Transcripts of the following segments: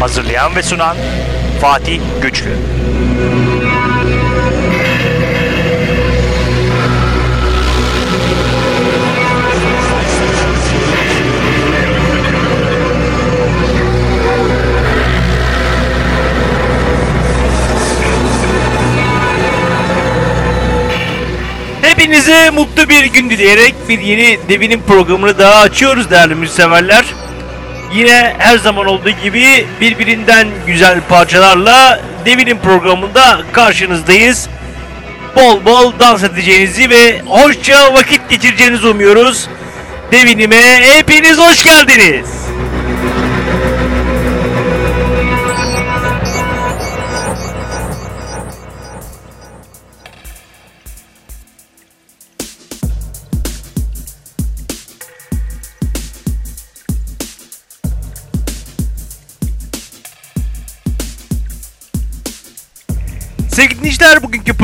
Hazırlayan ve sunan Fatih Güçlü. Hepinize mutlu bir gün dileyerek bir yeni Devin'in programını daha açıyoruz değerli müseverler. Yine her zaman olduğu gibi birbirinden güzel parçalarla Devin'in programında karşınızdayız. Bol bol dans edeceğinizi ve hoşça vakit geçireceğinizi umuyoruz. Devinime hepiniz hoş geldiniz.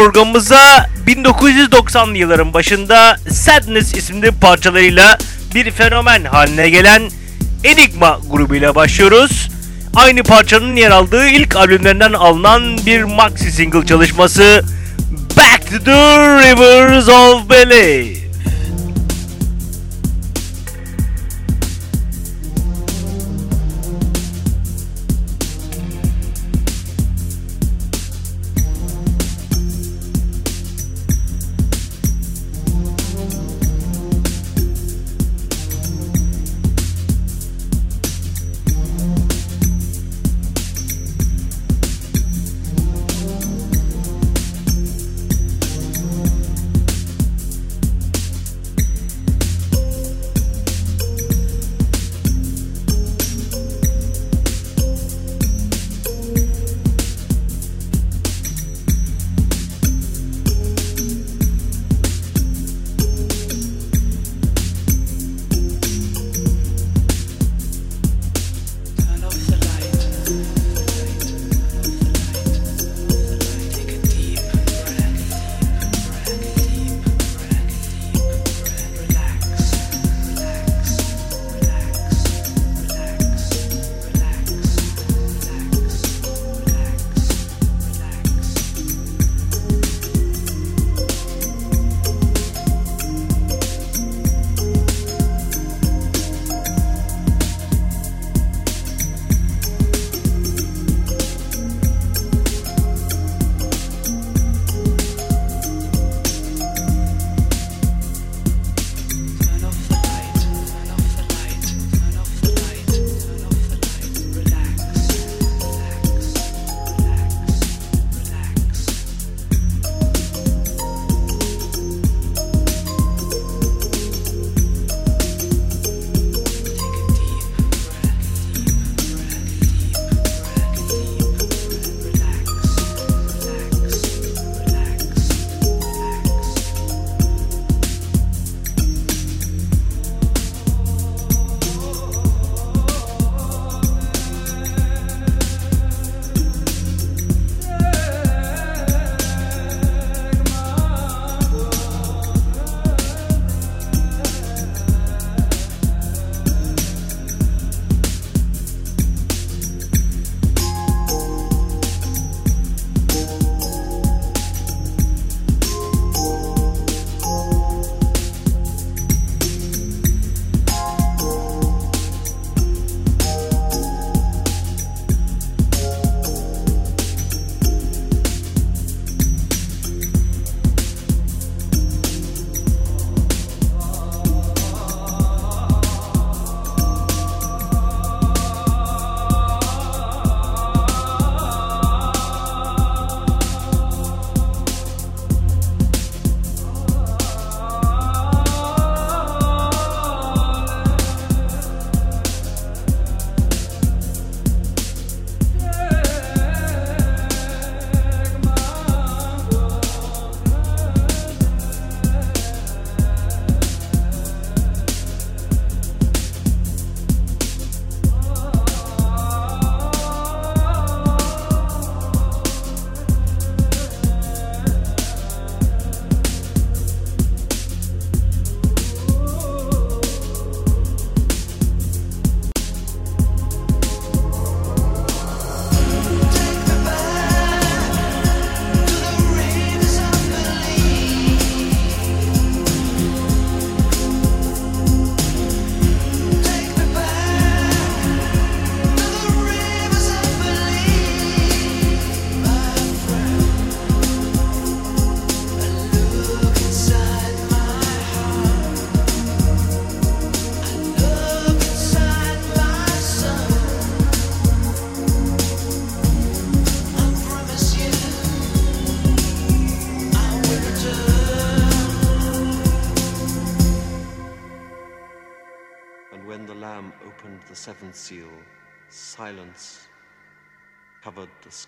Programımıza 1990'lı yılların başında Sadness isimli parçalarıyla bir fenomen haline gelen Enigma grubuyla başlıyoruz. Aynı parçanın yer aldığı ilk albümlerinden alınan bir maxi single çalışması Back to the Rivers of Belief.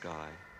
sky.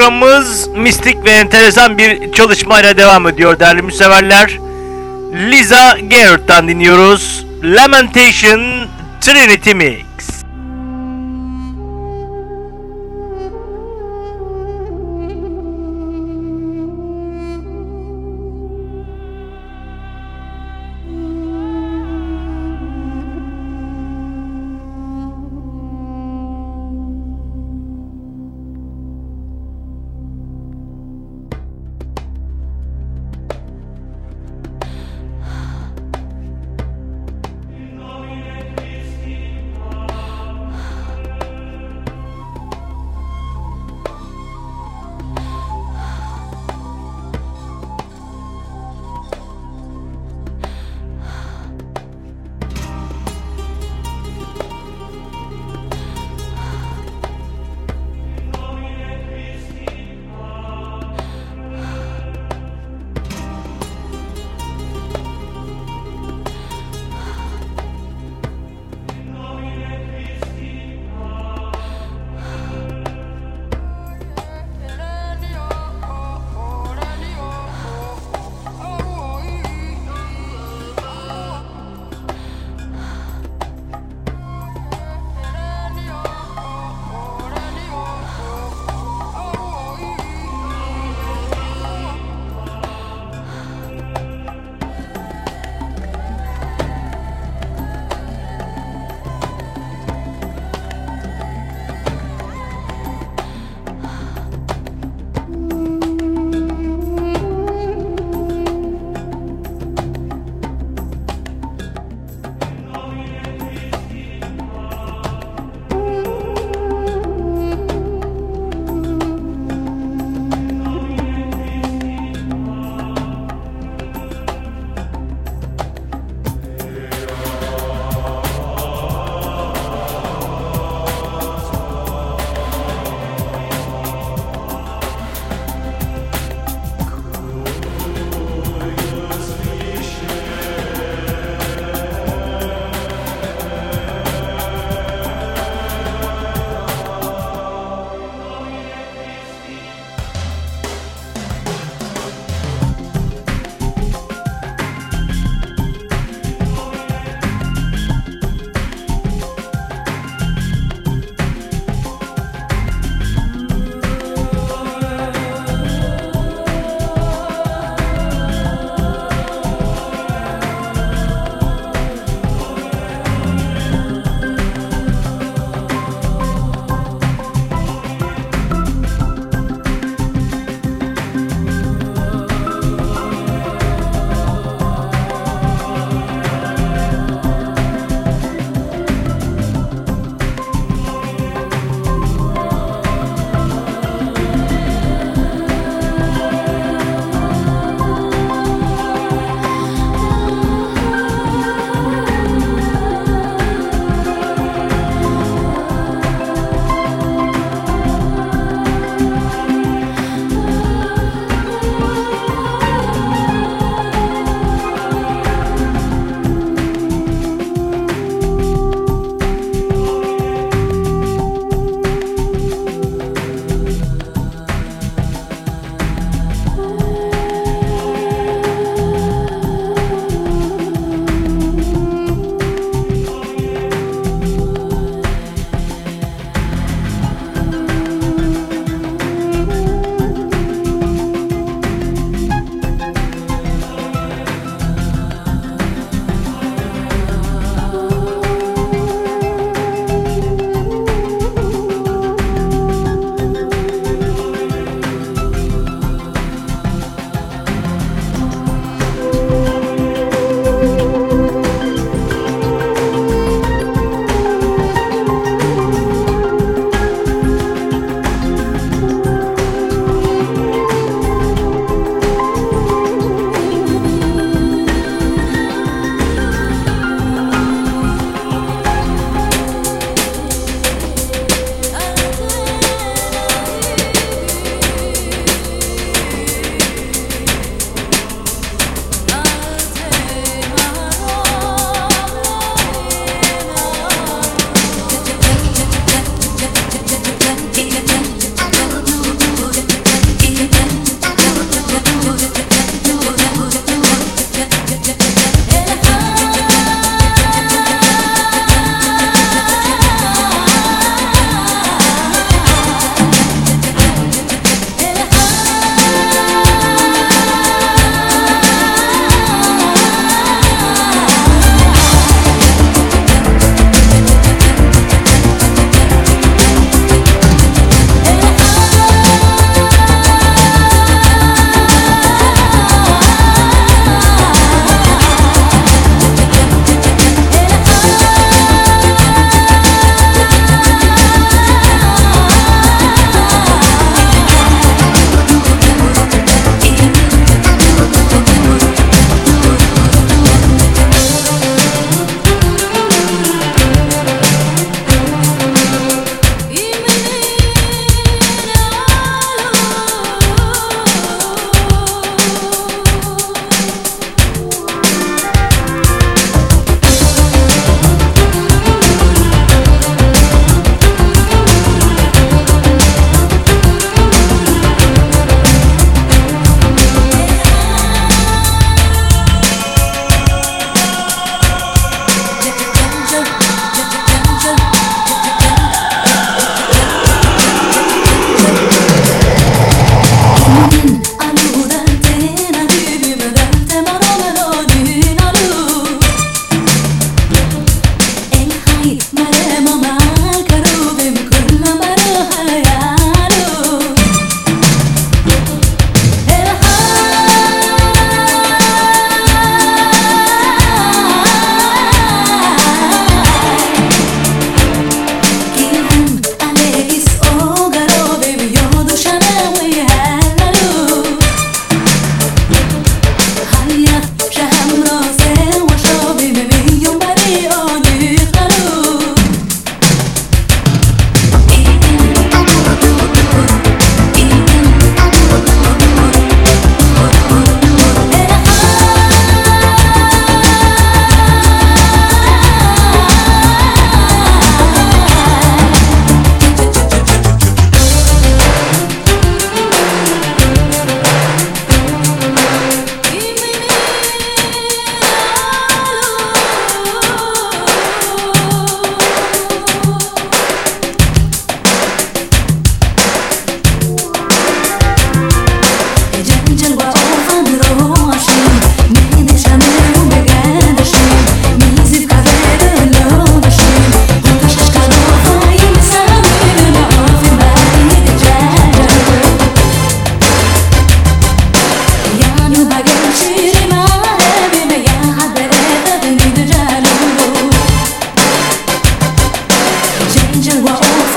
programımız mistik ve enteresan bir çalışmayla devam ediyor değerli müseverler. Liza Gerhart'tan dinliyoruz. Lamentation Trinity Me.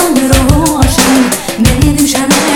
ruhu aşkın Beni düşene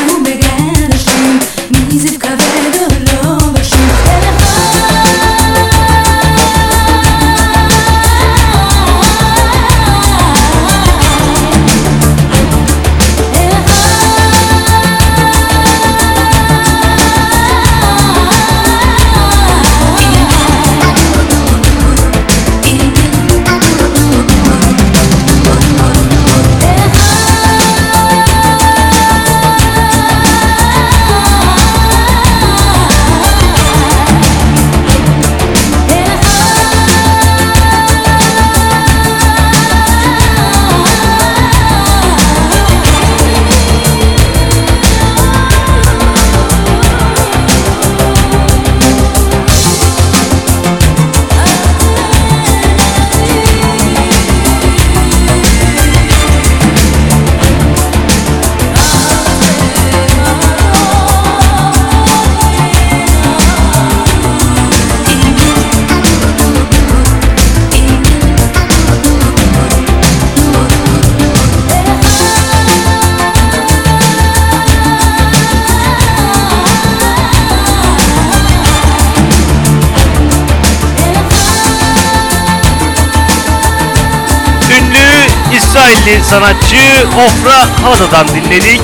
İsrailli sanatçı Ofra Hada'dan dinledik.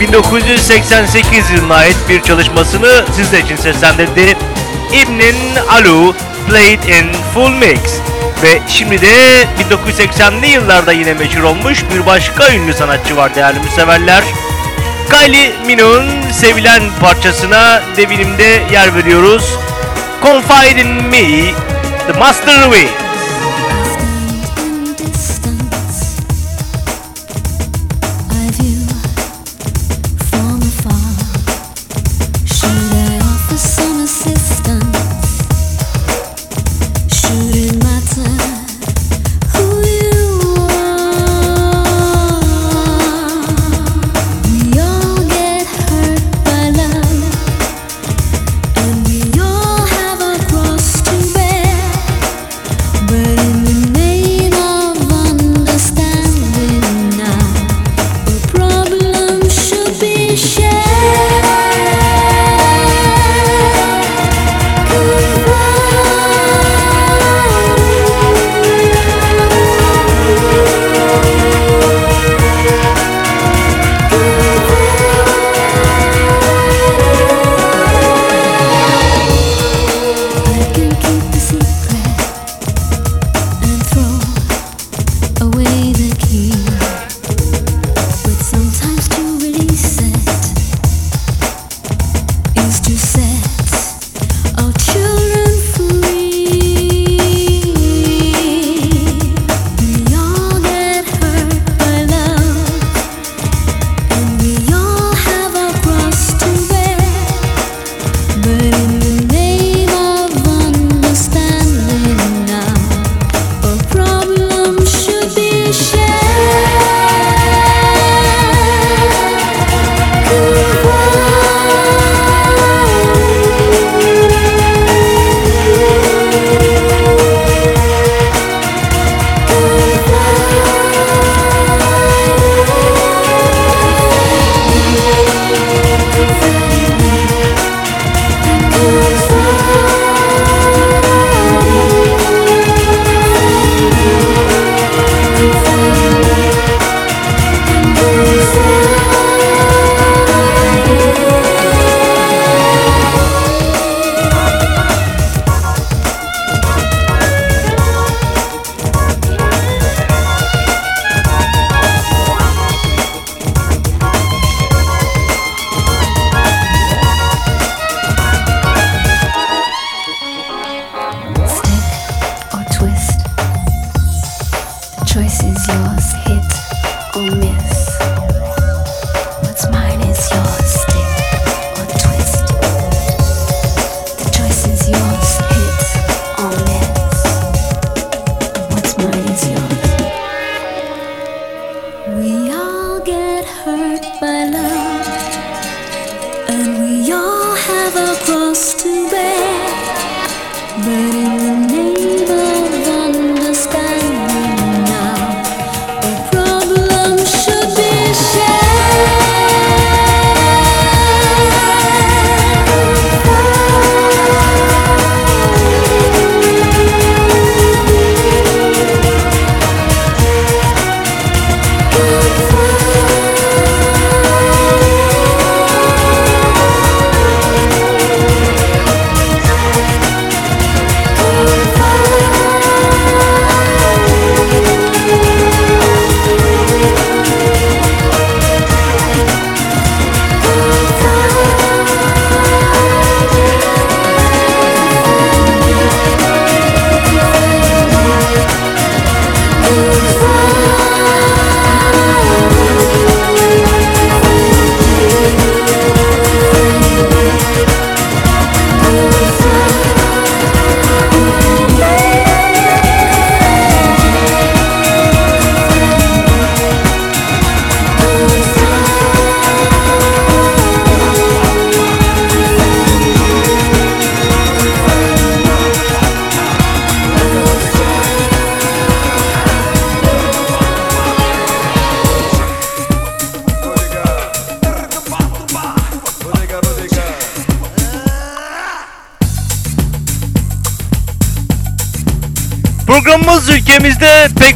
1988 yılına ait bir çalışmasını sizler için seslendirdi. İbnin Alu Played in Full Mix. Ve şimdi de 1980'li yıllarda yine meşhur olmuş bir başka ünlü sanatçı var değerli müseverler. Kylie Minogue'un sevilen parçasına devinimde yer veriyoruz. Confide in Me, The Master Way.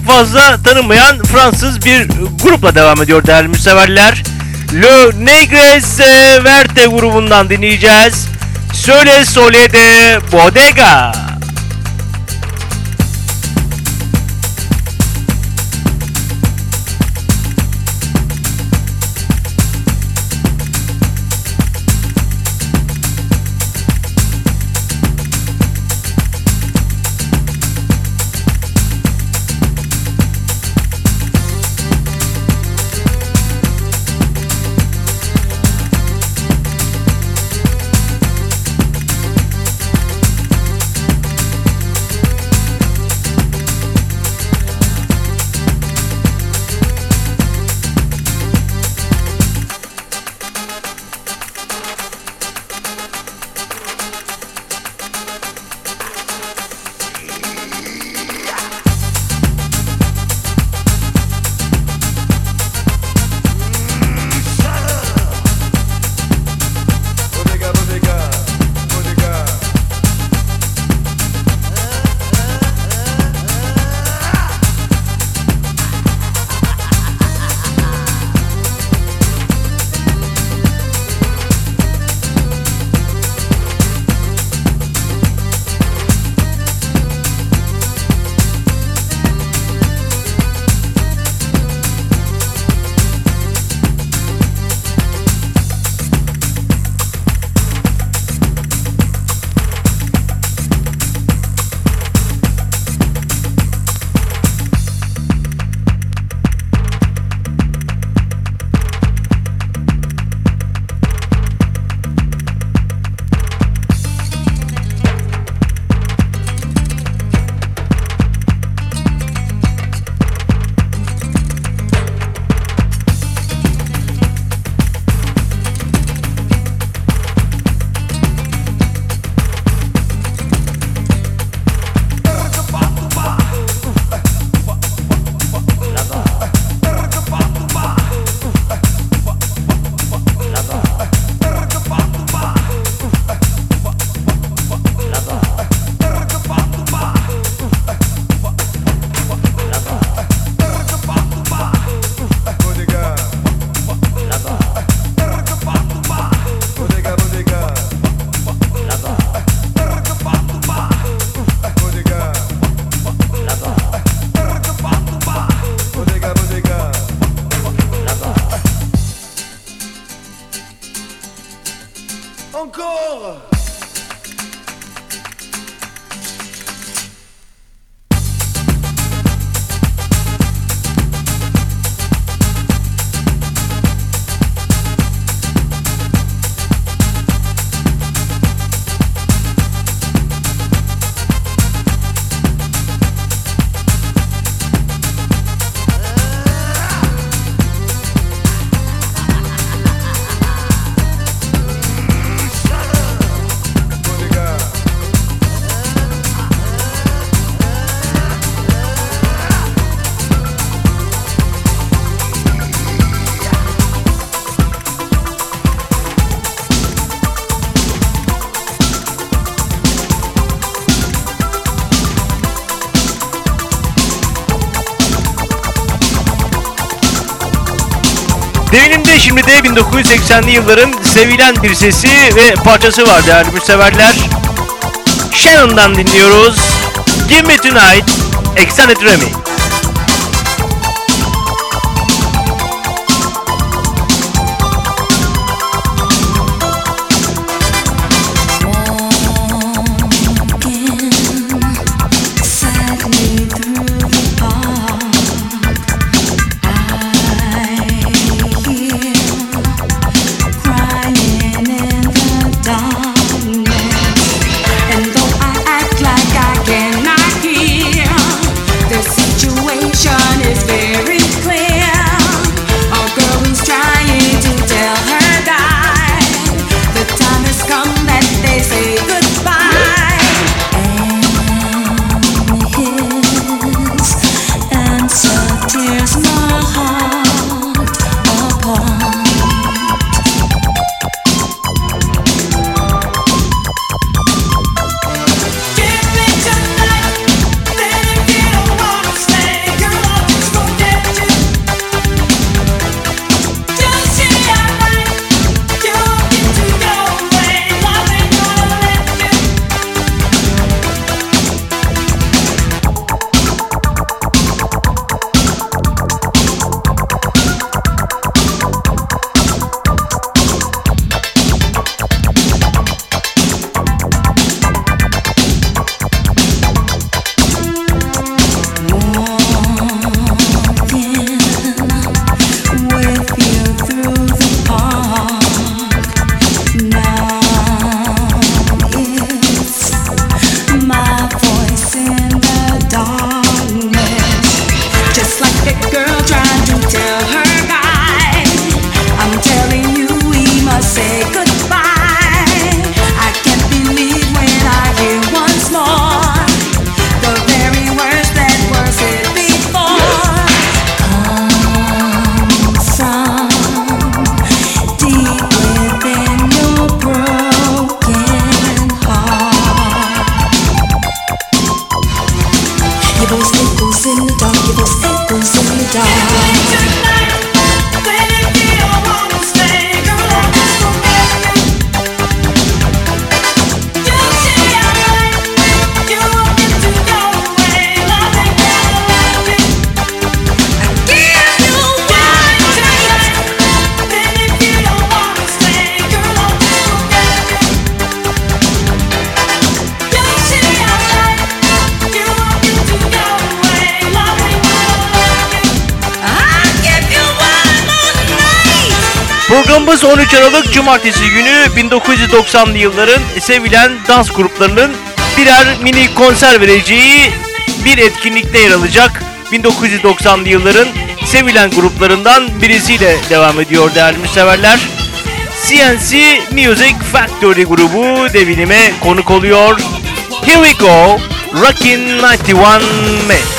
Fazla tanınmayan Fransız bir grupla devam ediyor değerli müseverler. Le Negres Verte grubundan dinleyeceğiz. Söyle Sole de. Bodega, 1980'li yılların sevilen bir sesi ve parçası var değerli müseverler. Shannon'dan dinliyoruz. Give Me Tonight, Extended Remix. Programımız 13 Aralık Cumartesi günü 1990'lı yılların sevilen dans gruplarının birer mini konser vereceği bir etkinlikte yer alacak. 1990'lı yılların sevilen gruplarından birisiyle devam ediyor değerli müseverler. CNC Music Factory grubu devinime konuk oluyor. Here we go, Rockin' 91 Me.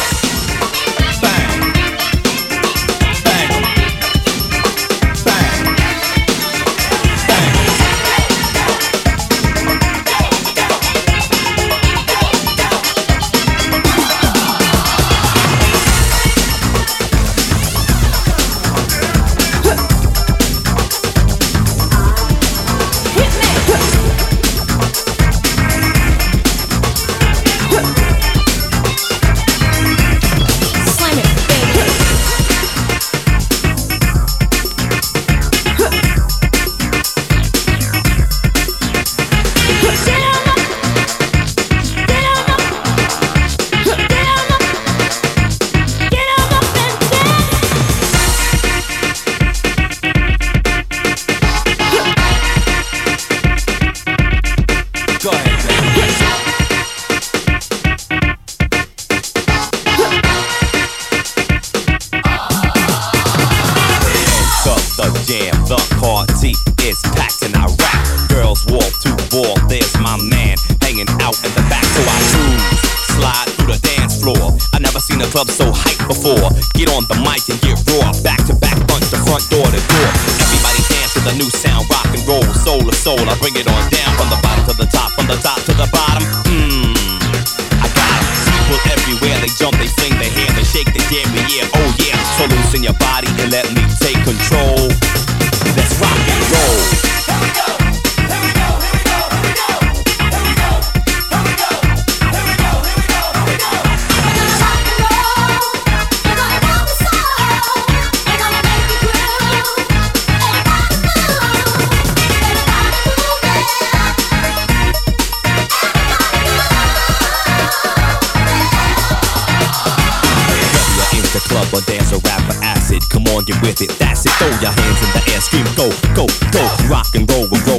Rock and roll, soul to soul. I bring it on down from the bottom to the top, from the top to the bottom. Mmm.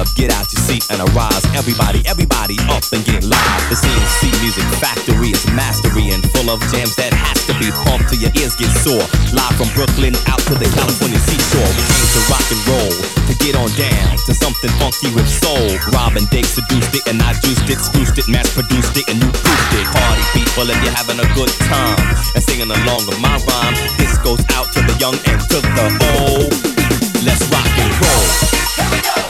Up, get out your seat and arise. Everybody, everybody up and get live. The CNC Music Factory is mastery and full of jams that has to be pumped till your ears get sore. Live from Brooklyn out to the California seashore. We came to rock and roll, to get on down to something funky with soul. Robin Dake seduced it and I juiced it, spruced it, mass produced it, and you proofed it. Party people and you're having a good time and singing along with my rhyme. This goes out to the young and to the old. Let's rock and roll.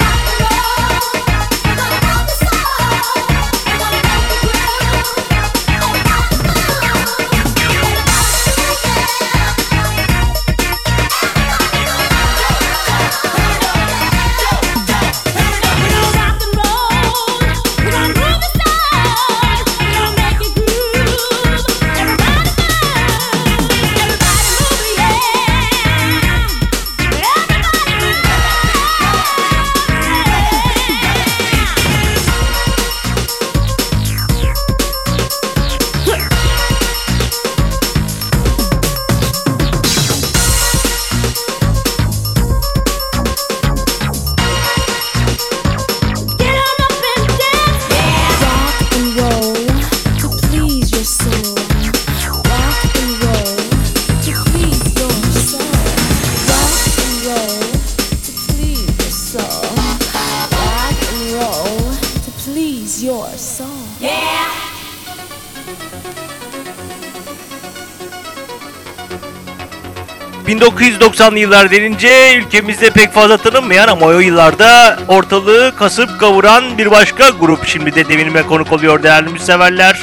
1990'lı yıllar denince ülkemizde pek fazla tanınmayan ama o yıllarda ortalığı kasıp kavuran bir başka grup şimdi de devinime konuk oluyor değerli müseverler.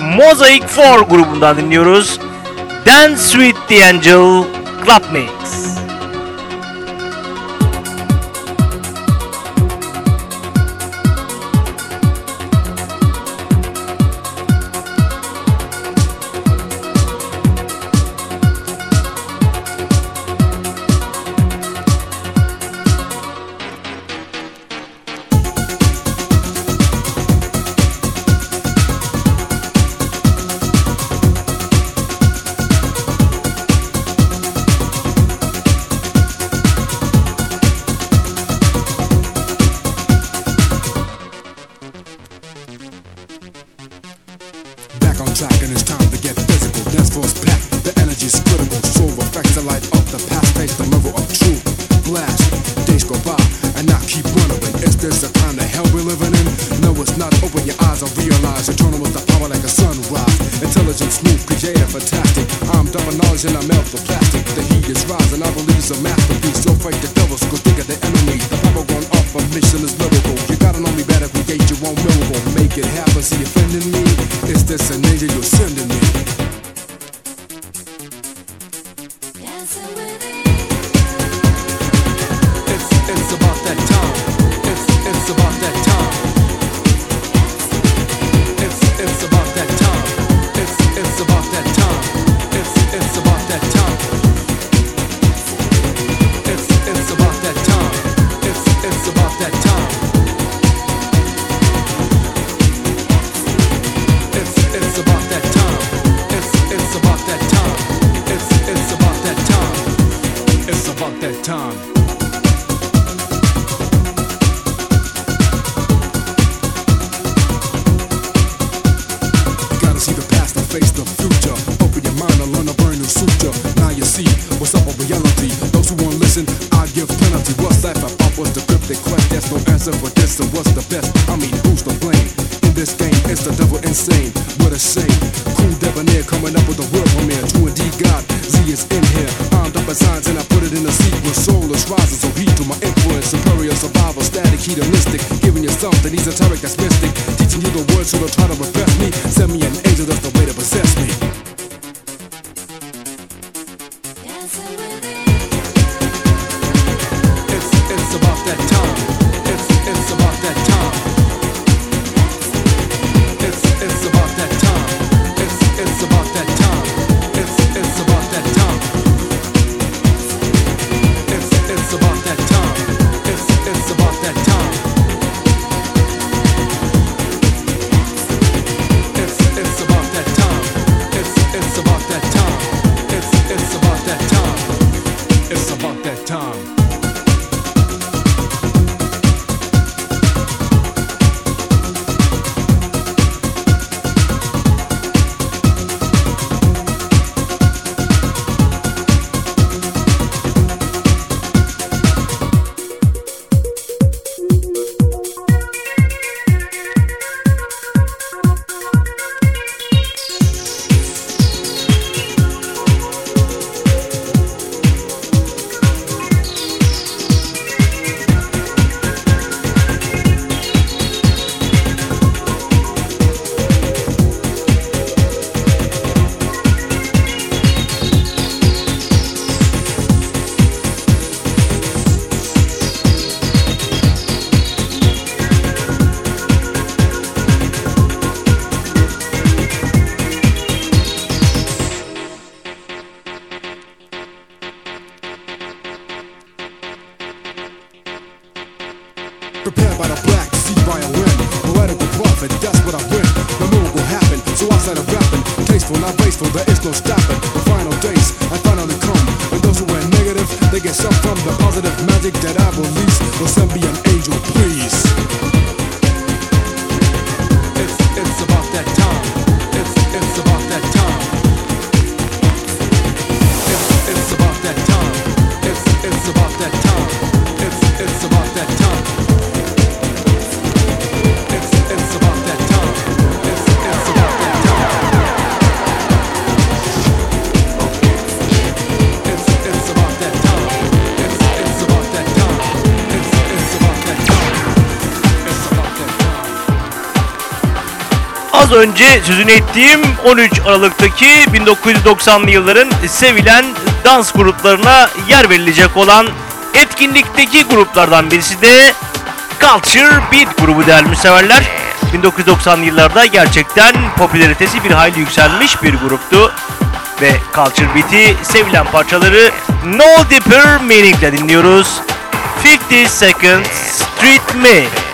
Mosaic 4 grubundan dinliyoruz. Dance with the Angel, Clap Me. önce sözünü ettiğim 13 Aralık'taki 1990'lı yılların sevilen dans gruplarına yer verilecek olan etkinlikteki gruplardan birisi de Culture Beat grubu değerli müseverler. 1990'lı yıllarda gerçekten popülaritesi bir hayli yükselmiş bir gruptu. Ve Culture Beat'i sevilen parçaları No Deeper Meaning'le dinliyoruz. 50 Second Street Me.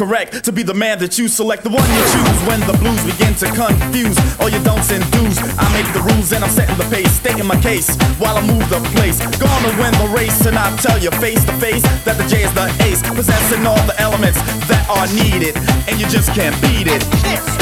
correct to be the man that you select, the one you choose when the blues begin to confuse all your don'ts and do's. I make the rules and I'm setting the pace, stating my case while I move the place. Gonna win the race and I tell you face to face that the J is the ace, possessing all the elements that are needed, and you just can't beat it.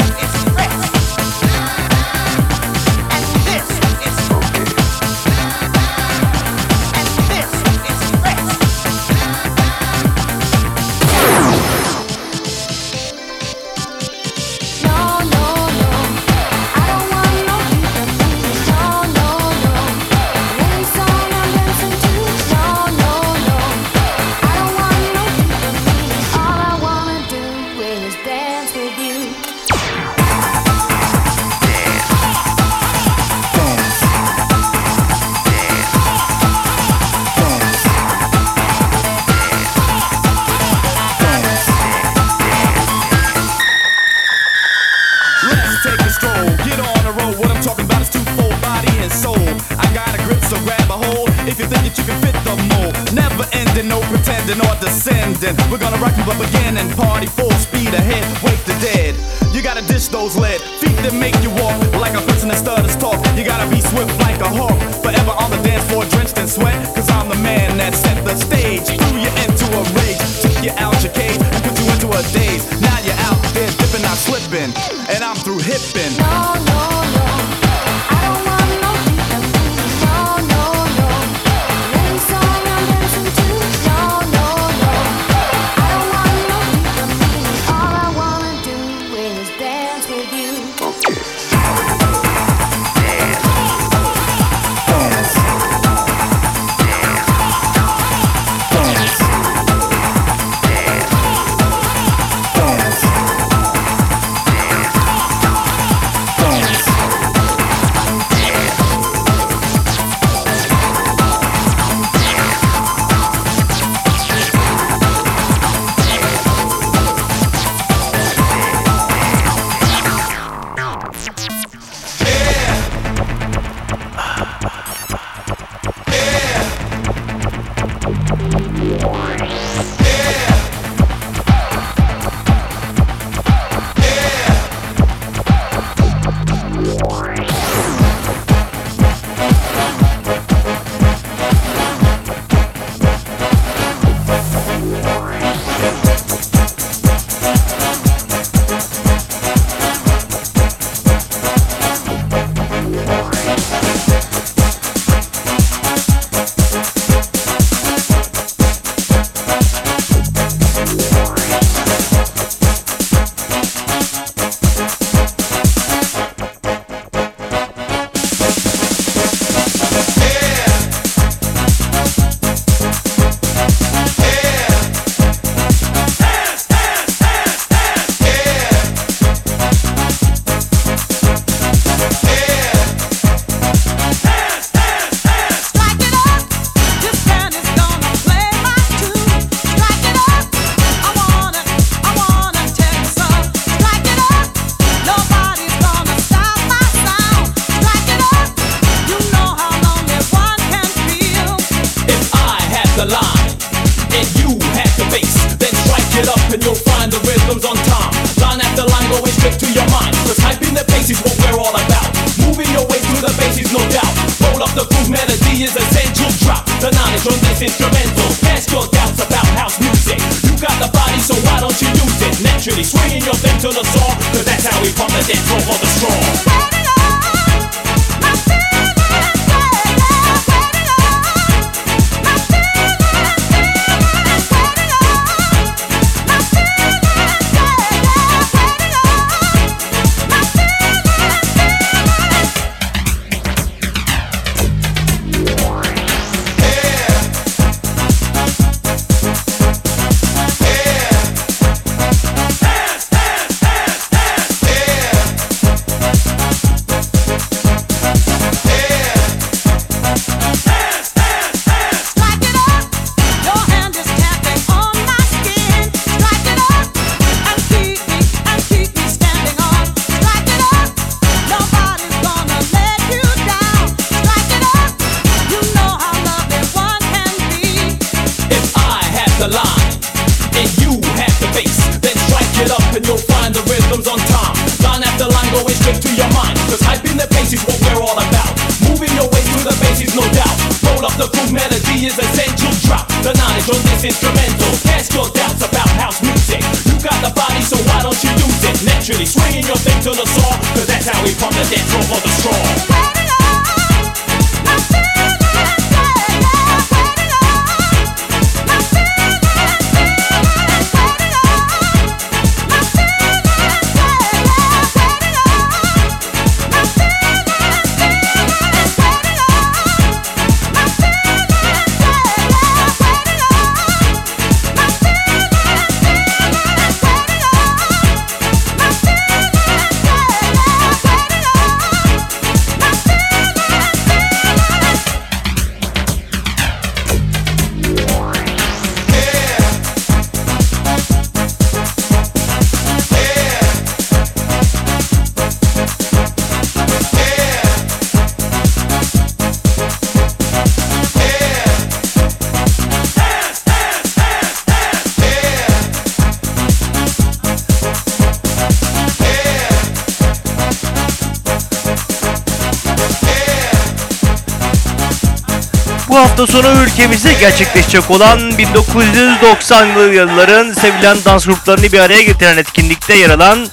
Bu hafta sonu ülkemizde gerçekleşecek olan 1990'lı yılların sevilen dans gruplarını bir araya getiren etkinlikte yer alan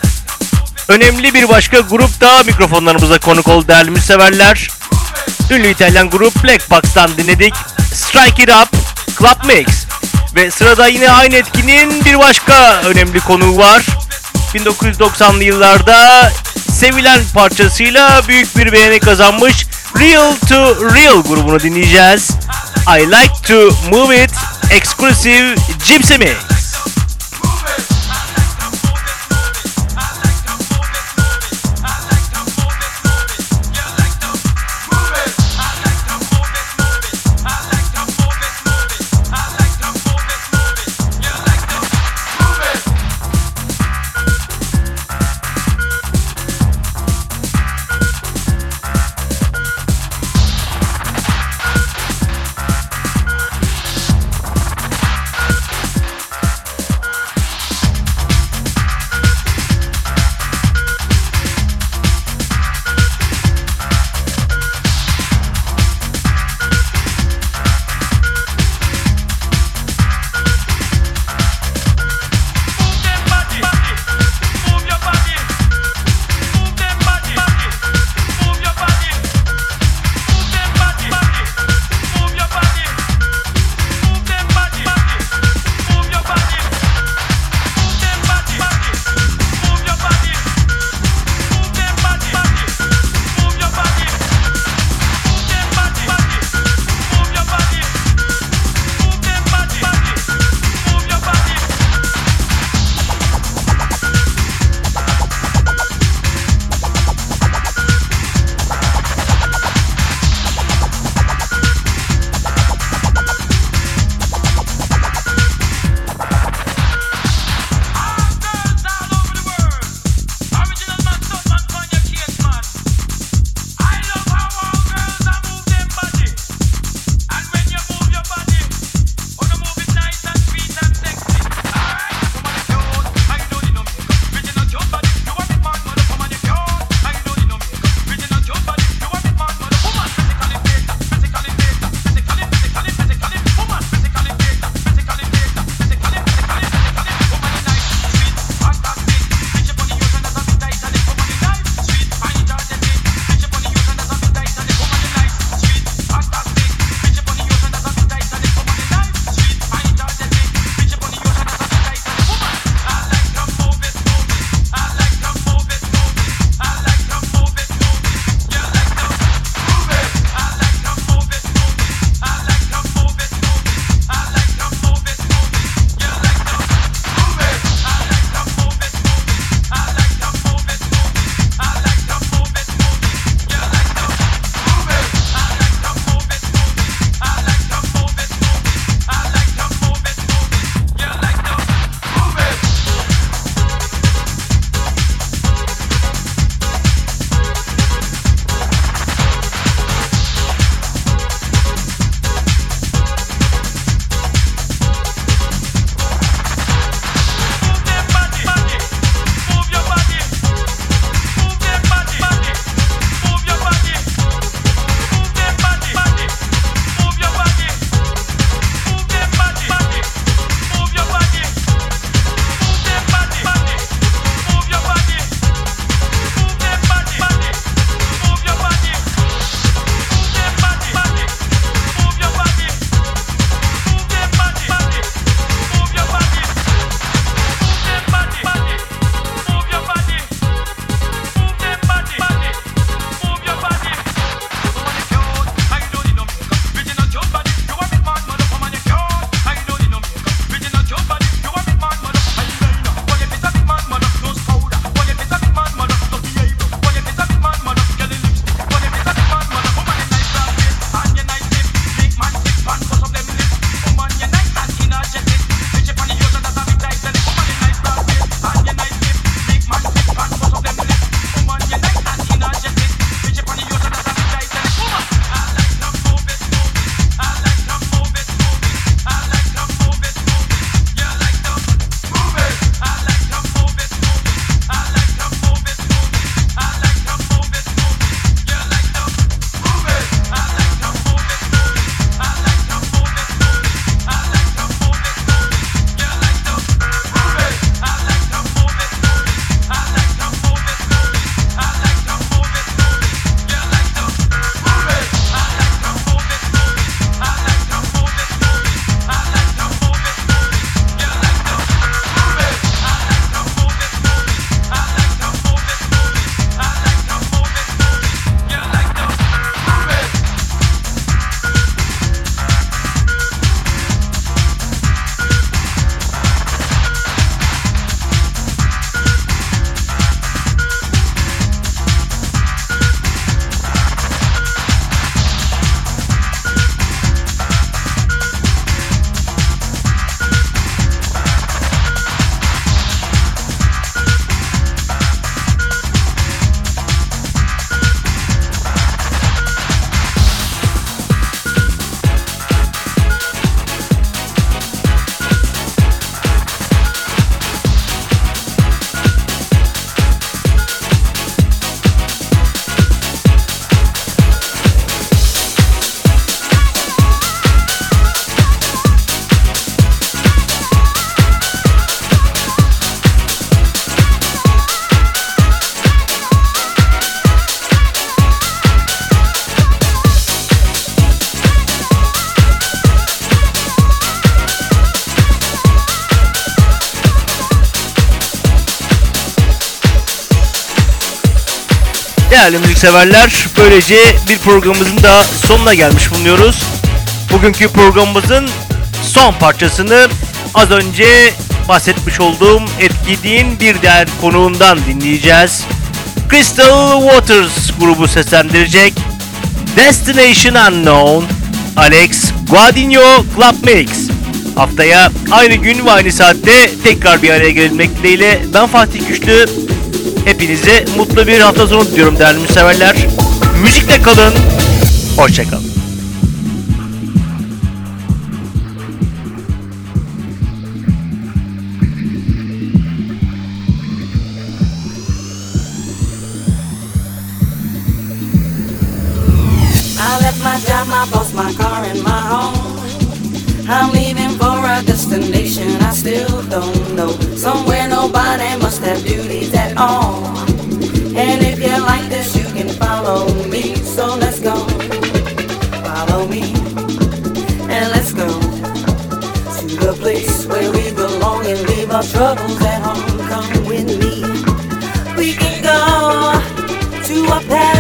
önemli bir başka grup daha mikrofonlarımıza konuk oldu değerli müseverler. Ünlü İtalyan grup Black Box'tan dinledik. Strike It Up, Club Mix. Ve sırada yine aynı etkinin bir başka önemli konuğu var. 1990'lı yıllarda sevilen parçasıyla büyük bir beğeni kazanmış Real to Real grubunu dinleyeceğiz. I Like to Move It Exclusive Gypsy Mix. Müzikseverler, böylece bir programımızın da sonuna gelmiş bulunuyoruz. Bugünkü programımızın son parçasını az önce bahsetmiş olduğum Etkidiğin bir diğer konuğundan dinleyeceğiz. Crystal Waters grubu seslendirecek Destination Unknown Alex Guadagno Club Mix. Haftaya aynı gün ve aynı saatte tekrar bir araya gelmek dileğiyle ben Fatih Güçlü. Hepinize mutlu bir hafta sonu diliyorum değerli müseverler. Müzikle kalın. Hoşçakalın. Somewhere nobody must have duties And if you like this, you can follow me. So let's go. Follow me. And let's go to the place where we belong and leave our troubles at home. Come with me. We can go to a paradise